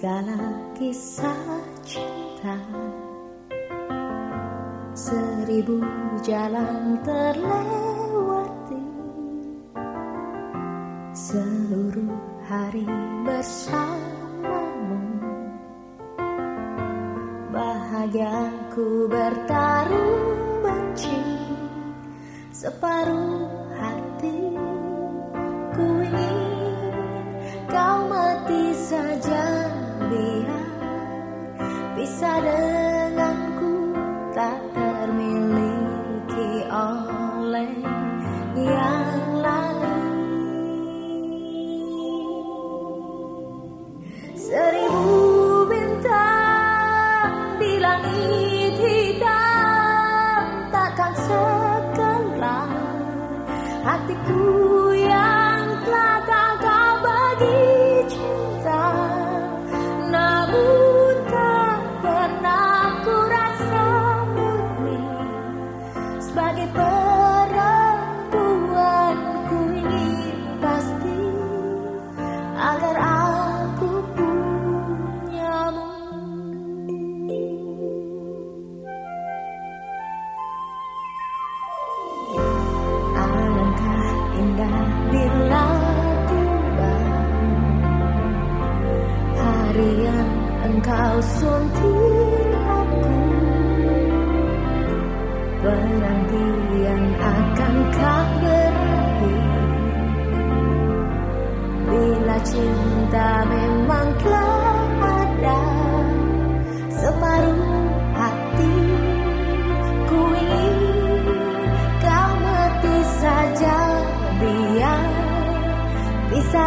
segala kisah cinta. Seribu jalan terlewati. Seluruh hari bersamamu. Bahagiaku bertarung benci. Separuh hati ku ingin denganku tak termiliki oleh yang lain. Seribu sebagai perempuan ku ingin pasti agar aku punyamu. Alangkah indah bila tiba Hari yang engkau suntik Penantian akankah berakhir Bila cinta memang telah ada Separuh hati ku ingin kau mati saja biar bisa